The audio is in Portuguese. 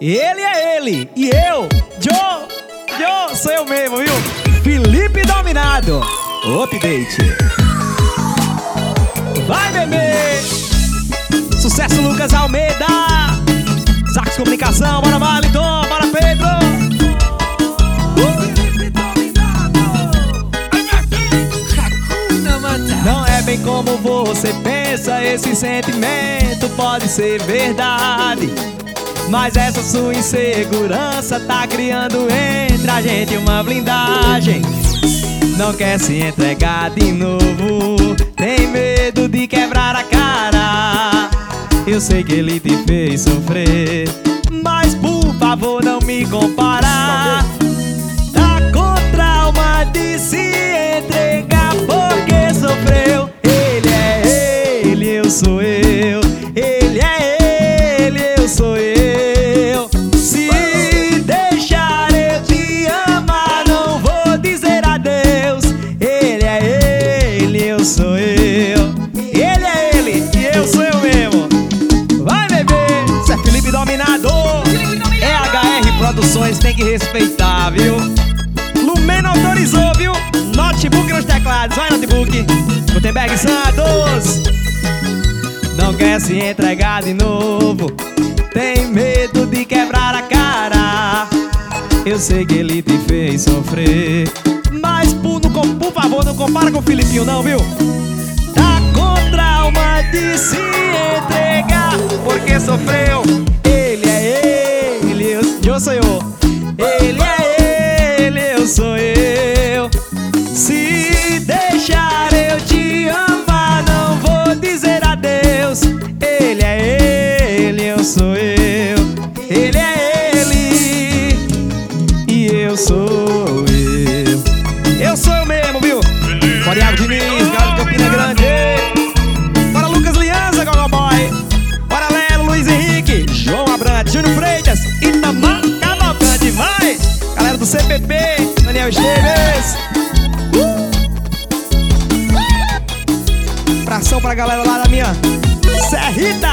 Ele é ele e eu, Joe, Joe, sou eu mesmo, viu? Felipe Dominado, update. Vai, bebê! Sucesso Lucas Almeida, Sax Comunicação, bora Valiton, bora Pedro. Não é bem como você pensa, esse sentimento pode ser verdade. Mas essa sua insegurança tá criando entre a gente uma blindagem. Não quer se entregar de novo, tem medo de quebrar a cara. Eu sei que ele te fez sofrer, mas por favor não me compara. Tá com trauma de se entregar porque sofreu. Ele é ele, eu sou eu. Ele Produções, tem que respeitar, viu? Lumena autorizou, viu? Notebook nos teclados, vai notebook. Gutenberg Santos. Não quer se entregar de novo. Tem medo de quebrar a cara. Eu sei que ele te fez sofrer. Mas por, por favor, não compara com o Filipinho, não, viu? Tá com trauma de se entregar porque sofreu. Eu sou eu. Eu sou eu mesmo, viu? Bora Iago Diniz, Galo de Campina Grande. Bora Lucas Lianza, Gogo Boy. Bora Lelo, Luiz Henrique, João Abrantes, Júnior Freitas, Itamar Cavalcante, vai! Galera do CPP, Daniel Esteves. Uh! Abração pra galera lá da minha Serrita.